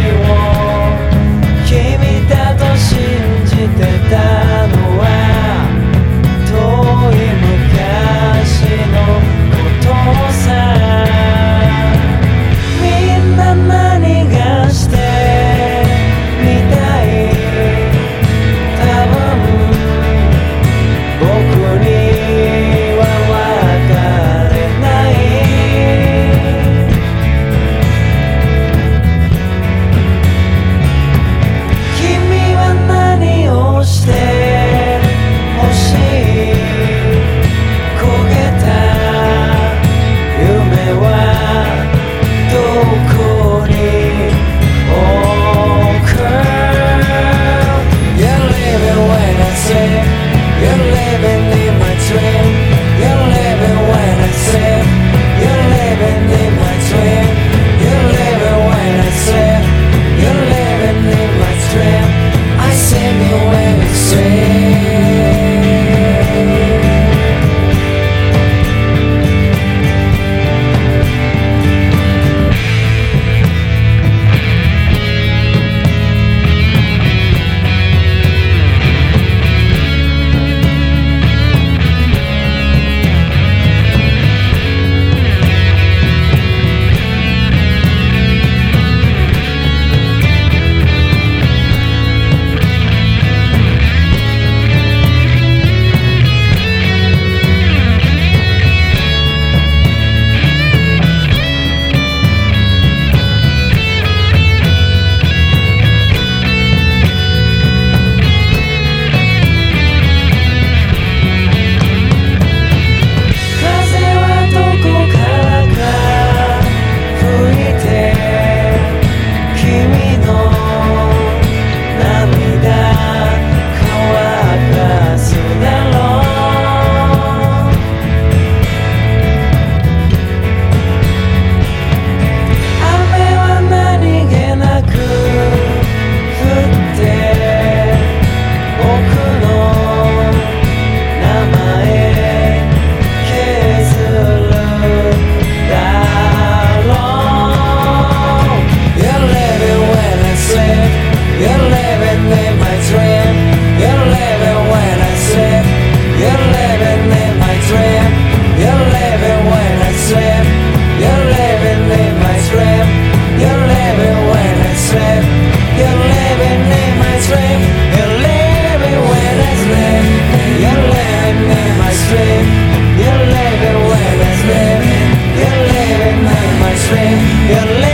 you. Your